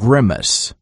grimace.